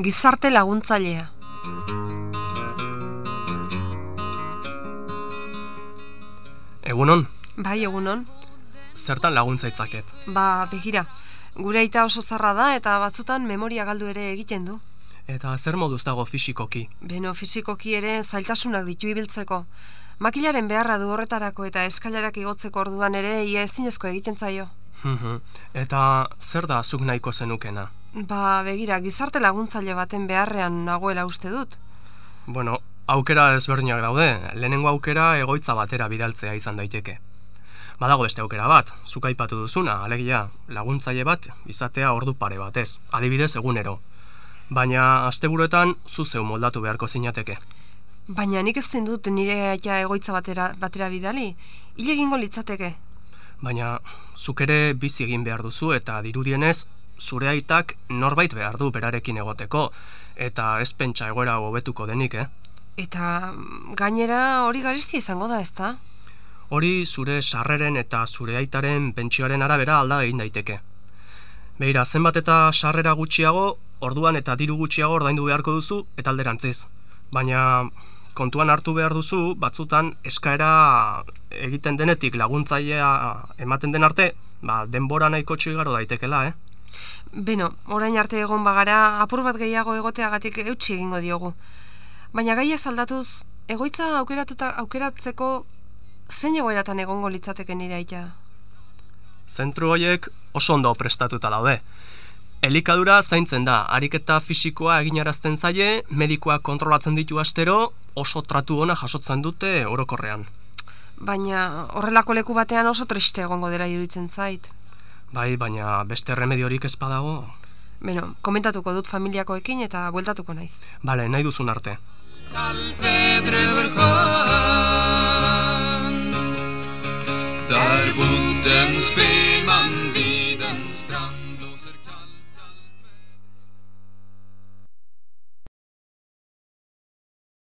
Gizarte laguntzailea Egunon, Bai, egunon. zertan laguntza itzaket? Ba, begira, gure aita oso zarra da eta batzutan memoria galdu ere egiten du. Eta zer moduz dago fisikoki? Beno, fizikoki ere zailtasunak ditu ibiltzeko. Makilaren beharra du horretarako eta eskailarak igotzeko orduan ere ia ezinezko egiten zaio. Mhm. Eta zer da zuk nahiko zenukena? Ba, begira, gizarte laguntzaile baten beharrean nagoela uste dut. Bueno, aukera ezberdinak daude. Lehenengo aukera egoitza batera bidaltzea izan daiteke. Badago beste aukera bat, zuk aipatu duzuna, alegia, laguntzaile bat izatea ordu pare batez, adibidez egunero. Baina asteburuetan zu zeu moldatu beharko zinateke. Baina nik ezin dut nire aita egoitza batera, batera bidali. Hile egingo litzateke. Baina zuk ere bizi egin behar duzu eta dirudienez zure aitak norbait behar du berarekin egoteko eta ez pentsa egoera hobetuko denik, eh? Eta mm, gainera hori garestia izango da, ezta? Hori zure sarreren eta zure aitaren pentsioaren arabera alda egin daiteke. Beira, zenbat eta sarrera gutxiago, orduan eta diru gutxiago ordaindu beharko duzu eta alderantziz. Baina kontuan hartu behar duzu, batzutan eskaera egiten denetik laguntzailea ematen den arte, ba, denbora nahiko txigaro daitekela, eh? Beno, orain arte egon bagara apur bat gehiago egoteagatik eutxi egingo diogu. Baina gaia aldatuz, egoitza aukeratuta aukeratzeko zein egoeratan egongo litzateke nire aita? Zentru horiek oso ondo prestatuta daude. Elikadura zaintzen da, ariketa fisikoa eginarazten zaie, medikoak kontrolatzen ditu astero, oso tratu ona jasotzen dute orokorrean. Baina horrelako leku batean oso triste egongo dela iruditzen zait. Bai, baina beste remediorik ez badago. Beno, komentatuko dut familiakoekin eta bueltatuko naiz. Bale, nahi duzun arte. Kallt väder över sjön Där bodde en spelman vid en strand